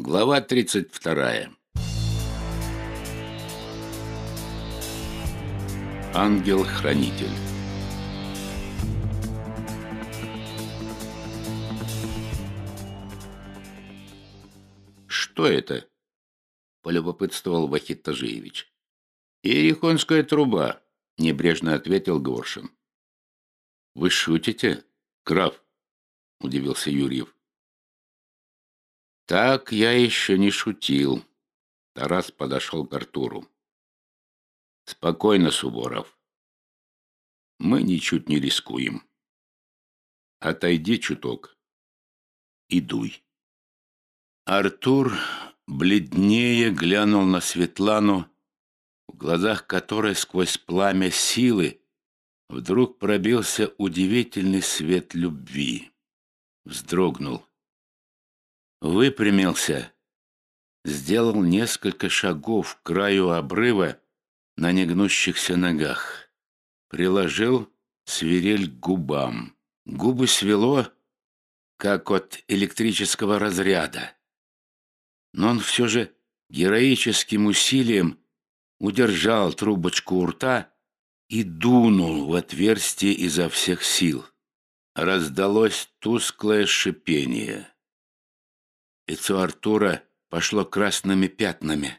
Глава 32. Ангел-хранитель. «Что это?» — полюбопытствовал Вахид Тажиевич. «Иерихонская труба», — небрежно ответил Горшин. «Вы шутите, граф?» — удивился Юрьев. Так я еще не шутил. Тарас подошел к Артуру. Спокойно, Суворов. Мы ничуть не рискуем. Отойди чуток и дуй. Артур бледнее глянул на Светлану, в глазах которой сквозь пламя силы вдруг пробился удивительный свет любви. Вздрогнул выпрямился, сделал несколько шагов к краю обрыва на негнущихся ногах, приложил свирель к губам. Губы свело, как от электрического разряда. Но он все же героическим усилием удержал трубочку у рта и дунул в отверстие изо всех сил. Раздалось тусклое шипение. Лицо Артура пошло красными пятнами.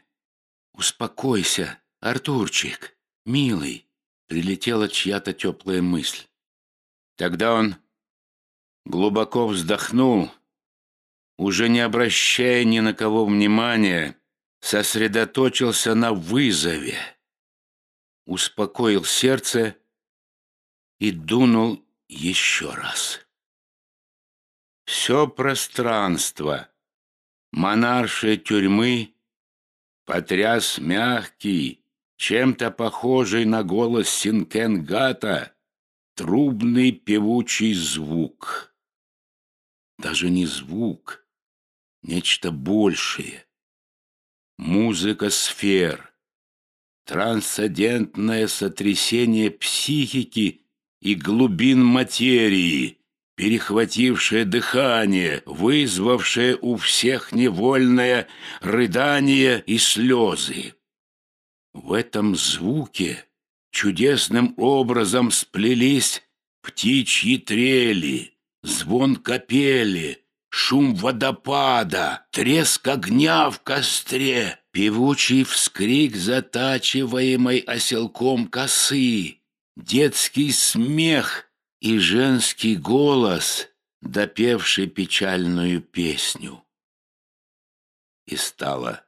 «Успокойся, Артурчик, милый!» Прилетела чья-то теплая мысль. Тогда он глубоко вздохнул, уже не обращая ни на кого внимания, сосредоточился на вызове, успокоил сердце и дунул еще раз. Все пространство монаршей тюрьмы потряс мягкий, чем-то похожий на голос Синкенгата, трубный певучий звук. Даже не звук, нечто большее. Музыка сфер, трансцендентное сотрясение психики и глубин материи — перехватившее дыхание, вызвавшее у всех невольное рыдание и слезы. В этом звуке чудесным образом сплелись птичьи трели, звон капели, шум водопада, треск огня в костре, певучий вскрик затачиваемой оселком косы, детский смех — и женский голос, допевший печальную песню. И стало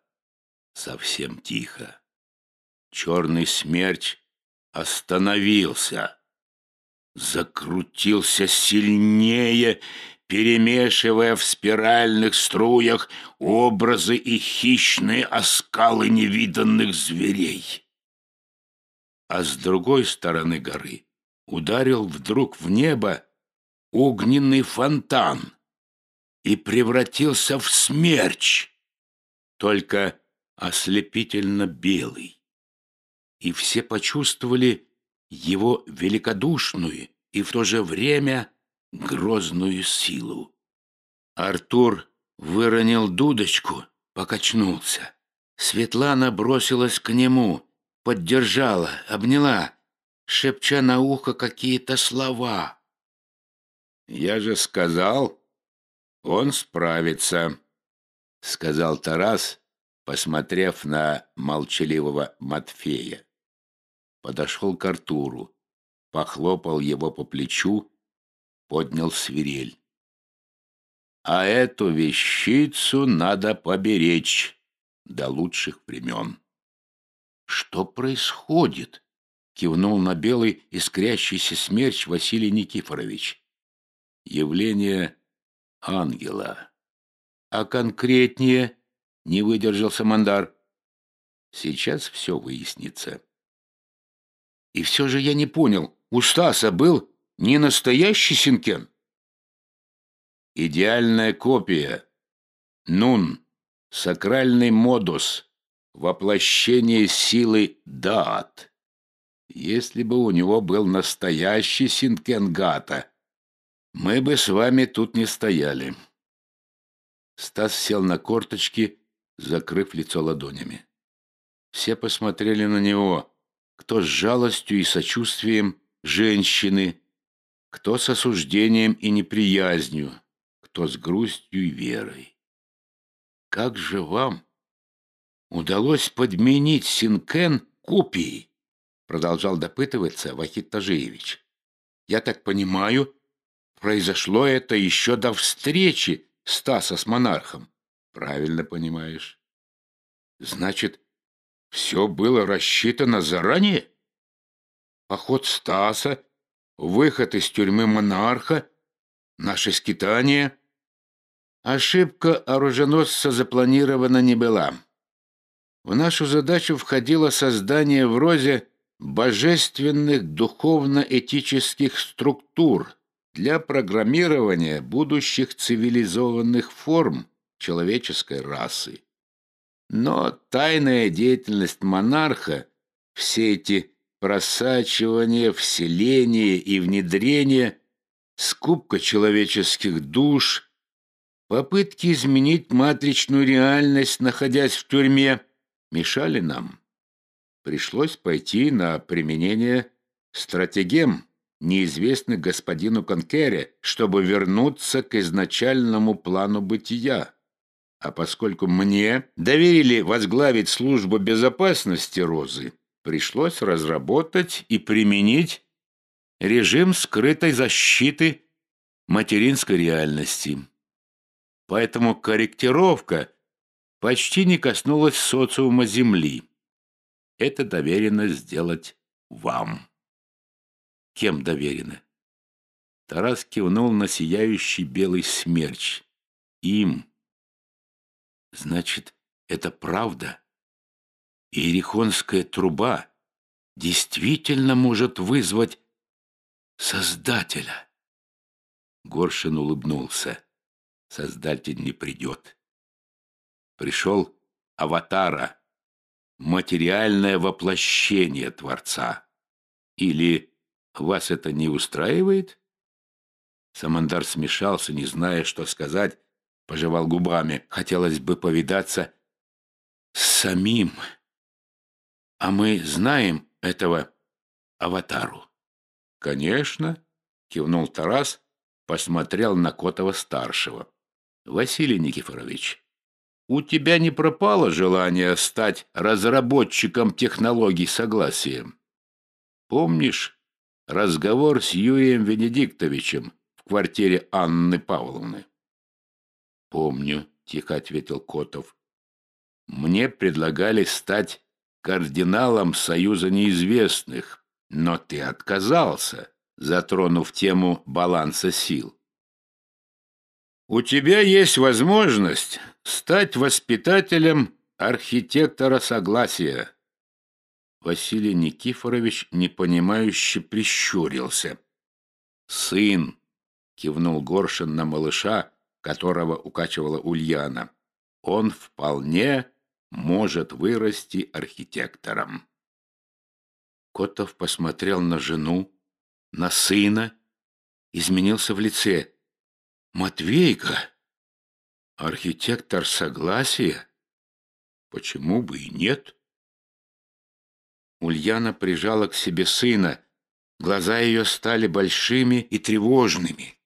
совсем тихо. Черный смерч остановился, закрутился сильнее, перемешивая в спиральных струях образы и хищные оскалы невиданных зверей. А с другой стороны горы ударил вдруг в небо огненный фонтан и превратился в смерч, только ослепительно белый. И все почувствовали его великодушную и в то же время грозную силу. Артур выронил дудочку, покачнулся. Светлана бросилась к нему, поддержала, обняла шепча на ухо какие-то слова. «Я же сказал, он справится», — сказал Тарас, посмотрев на молчаливого Матфея. Подошел к Артуру, похлопал его по плечу, поднял свирель. «А эту вещицу надо поберечь до лучших времен». «Что происходит?» Кивнул на белый искрящийся смерч Василий Никифорович. Явление ангела. А конкретнее не выдержал Самандар. Сейчас все выяснится. И все же я не понял, у Стаса был не настоящий Синкен? Идеальная копия. Нун. Сакральный модус. Воплощение силы Даат. Если бы у него был настоящий Синкенгата, мы бы с вами тут не стояли. Стас сел на корточки, закрыв лицо ладонями. Все посмотрели на него, кто с жалостью и сочувствием женщины, кто с осуждением и неприязнью, кто с грустью и верой. Как же вам удалось подменить Синкен купией? Продолжал допытываться Вахид Тажиевич. Я так понимаю, произошло это еще до встречи Стаса с монархом. Правильно понимаешь. Значит, все было рассчитано заранее? Поход Стаса, выход из тюрьмы монарха, наше скитание. Ошибка оруженосца запланирована не была. В нашу задачу входило создание в Розе божественных духовно-этических структур для программирования будущих цивилизованных форм человеческой расы. Но тайная деятельность монарха, все эти просачивания, вселения и внедрения, скупка человеческих душ, попытки изменить матричную реальность, находясь в тюрьме, мешали нам. Пришлось пойти на применение стратегем, неизвестных господину Конкере, чтобы вернуться к изначальному плану бытия. А поскольку мне доверили возглавить службу безопасности Розы, пришлось разработать и применить режим скрытой защиты материнской реальности. Поэтому корректировка почти не коснулась социума Земли. Это доверено сделать вам. Кем доверено? Тарас кивнул на сияющий белый смерч. Им. Значит, это правда. Иерихонская труба действительно может вызвать Создателя. Горшин улыбнулся. Создатель не придет. Пришел аватара, материальное воплощение Творца. Или вас это не устраивает? Самандар смешался, не зная, что сказать, пожевал губами. Хотелось бы повидаться с самим. А мы знаем этого аватару. Конечно, кивнул Тарас, посмотрел на Котова-старшего. Василий Никифорович, у тебя не пропало желание стать разработчиком технологий согласия? Помнишь разговор с Юрием Венедиктовичем в квартире Анны Павловны? «Помню», — тихо ответил Котов. «Мне предлагали стать кардиналом Союза неизвестных, но ты отказался, затронув тему баланса сил. У тебя есть возможность стать воспитателем архитектора согласия». Василий Никифорович непонимающе прищурился. «Сын!» — кивнул Горшин на малыша, которого укачивала Ульяна, он вполне может вырасти архитектором. Котов посмотрел на жену, на сына, изменился в лице. «Матвейка! Архитектор согласия? Почему бы и нет?» Ульяна прижала к себе сына. Глаза ее стали большими и тревожными.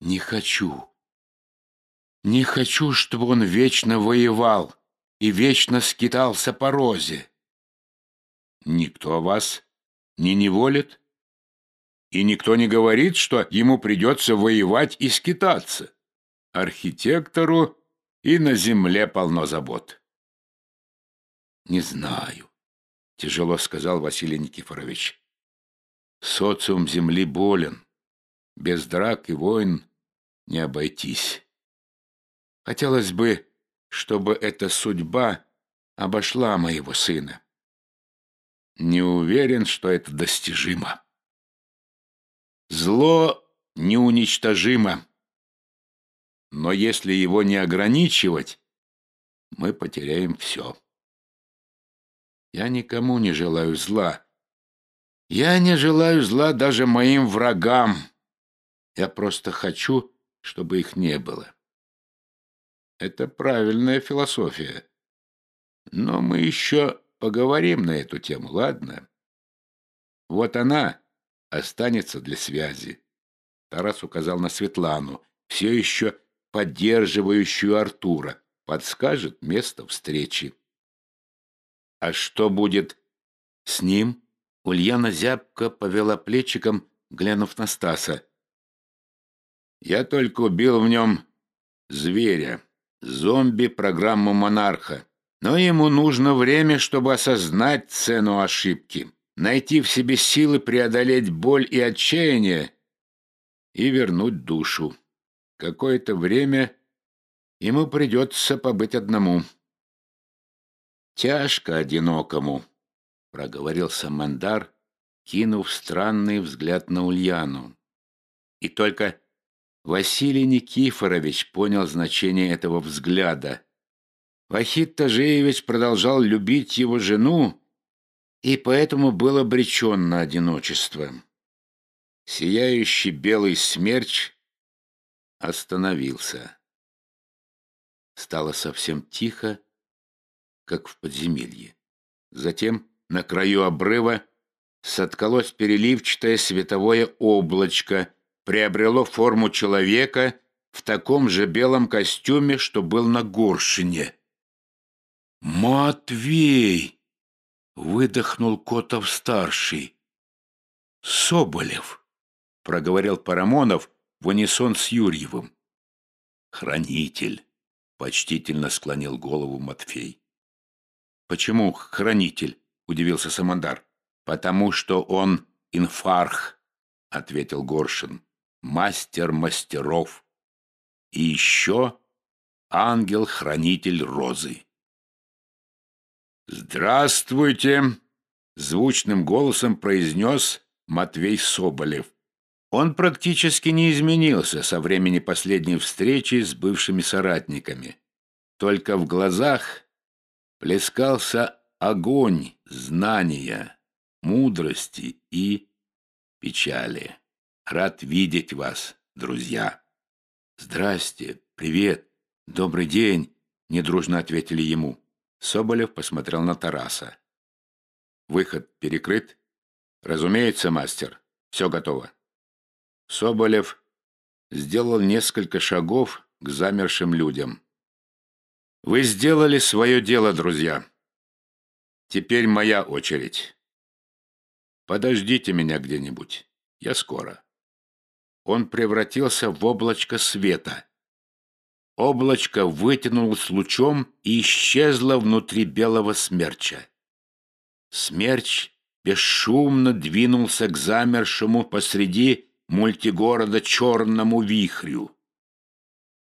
«Не хочу. Не хочу, чтобы он вечно воевал и вечно скитался по розе. Никто вас не неволит? И никто не говорит, что ему придется воевать и скитаться. Архитектору и на земле полно забот. Не знаю, тяжело сказал Василий Никифорович. Социум земли болен. Без драк и войн не обойтись. Хотелось бы, чтобы эта судьба обошла моего сына. Не уверен, что это достижимо. Зло неуничтожимо. Но если его не ограничивать, мы потеряем все. Я никому не желаю зла. Я не желаю зла даже моим врагам. Я просто хочу, чтобы их не было. Это правильная философия. Но мы еще поговорим на эту тему, ладно? Вот она останется для связи. Тарас указал на Светлану, все еще поддерживающую Артура. Подскажет место встречи. А что будет с ним? Ульяна зябко повела плечиком, глянув на Стаса. Я только убил в нем зверя, зомби программу монарха. Но ему нужно время, чтобы осознать цену ошибки, найти в себе силы преодолеть боль и отчаяние и вернуть душу. Какое-то время ему придется побыть одному. «Тяжко одинокому», — проговорил Самандар, кинув странный взгляд на Ульяну. И только Василий Никифорович понял значение этого взгляда. Вахид Тажеевич продолжал любить его жену и поэтому был обречен на одиночество. Сияющий белый смерч остановился. Стало совсем тихо, как в подземелье. Затем на краю обрыва соткалось переливчатое световое облачко, приобрело форму человека в таком же белом костюме, что был на горшине. «Матвей!» — выдохнул Котов-старший. «Соболев!» — проговорил Парамонов в унисон с Юрьевым. «Хранитель!» — почтительно склонил голову Матфей. «Почему хранитель?» — удивился Самандар. «Потому что он инфарх», — ответил Горшин мастер мастеров. И еще ангел-хранитель розы. «Здравствуйте!» — звучным голосом произнес Матвей Соболев. Он практически не изменился со времени последней встречи с бывшими соратниками. Только в глазах плескался огонь знания, мудрости и печали. Рад видеть вас, друзья. Здрасте, привет, добрый день, недружно ответили ему. Соболев посмотрел на Тараса. Выход перекрыт? Разумеется, мастер. Все готово. Соболев сделал несколько шагов к замершим людям. Вы сделали свое дело, друзья. Теперь моя очередь. Подождите меня где-нибудь. Я скоро он превратился в облачко света. Облачко вытянулось лучом и исчезло внутри белого смерча. Смерч бесшумно двинулся к замершему посреди мультигорода черному вихрю.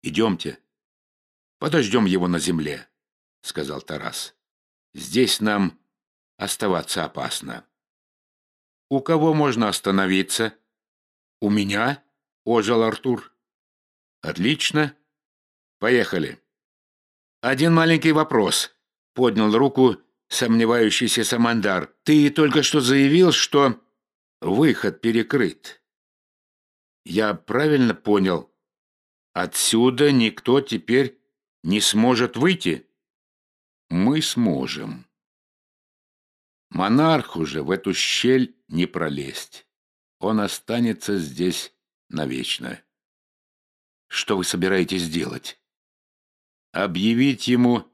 «Идемте, подождем его на земле», — сказал Тарас. «Здесь нам оставаться опасно». «У кого можно остановиться?» «У меня?» — ожил Артур. «Отлично. Поехали». «Один маленький вопрос», — поднял руку сомневающийся Самандар. «Ты только что заявил, что выход перекрыт. Я правильно понял? Отсюда никто теперь не сможет выйти?» «Мы сможем». Монарху же в эту щель не пролезть он останется здесь навечно. Что вы собираетесь делать? Объявить ему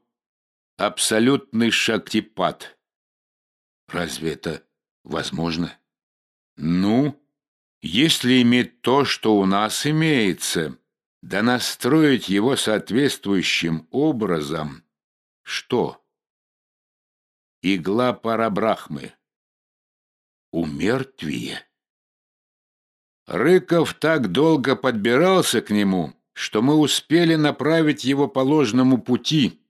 абсолютный шактипад. Разве это возможно? Ну, если иметь то, что у нас имеется, да настроить его соответствующим образом, что? Игла парабрахмы. Умертвие. Рыков так долго подбирался к нему, что мы успели направить его по ложному пути,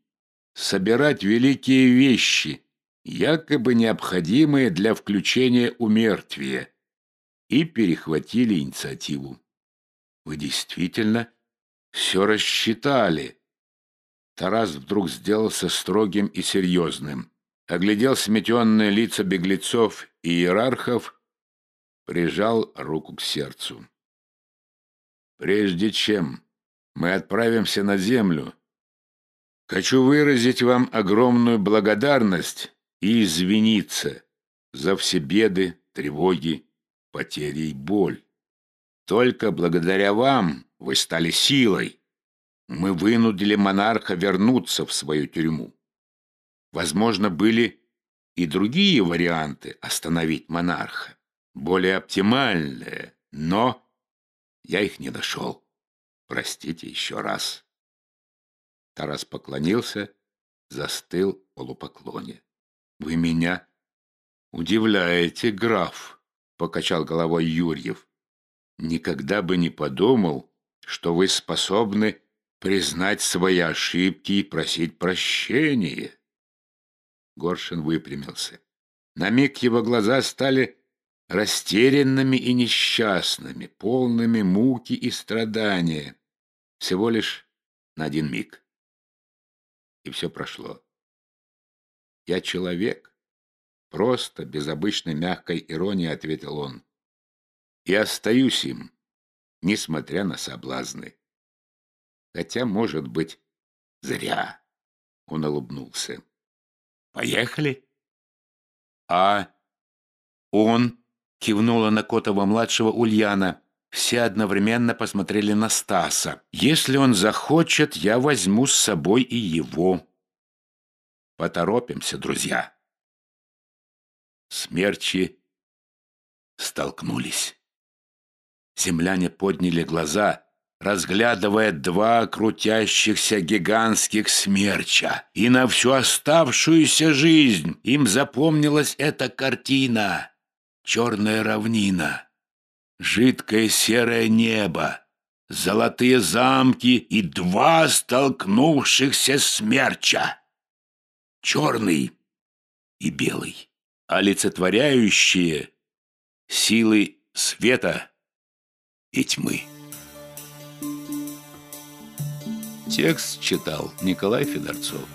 собирать великие вещи, якобы необходимые для включения умертвия, и перехватили инициативу. Вы действительно все рассчитали. Тарас вдруг сделался строгим и серьезным, оглядел сметенные лица беглецов и иерархов прижал руку к сердцу. «Прежде чем мы отправимся на землю, Хочу выразить вам огромную благодарность и извиниться за все беды, тревоги, потери и боль. Только благодаря вам вы стали силой. Мы вынудили монарха вернуться в свою тюрьму. Возможно, были и другие варианты остановить монарха, более оптимальные, но я их не нашел. Простите еще раз. Тарас поклонился, застыл в полупоклоне. «Вы меня удивляете, граф», — покачал головой Юрьев. «Никогда бы не подумал, что вы способны признать свои ошибки и просить прощения». Горшин выпрямился. На миг его глаза стали растерянными и несчастными, полными муки и страдания. Всего лишь на один миг и все прошло. «Я человек», — просто, без обычной мягкой иронии ответил он. «И остаюсь им, несмотря на соблазны. Хотя, может быть, зря», — он улыбнулся. «Поехали?» «А он?» — кивнула на Котова-младшего Ульяна. Все одновременно посмотрели на Стаса. «Если он захочет, я возьму с собой и его». «Поторопимся, друзья». Смерчи столкнулись. Земляне подняли глаза, разглядывая два крутящихся гигантских смерча. И на всю оставшуюся жизнь им запомнилась эта картина — черная равнина жидкое серое небо, золотые замки и два столкнувшихся смерча. Черный и белый, олицетворяющие силы света и тьмы. Текст читал Николай Федорцов.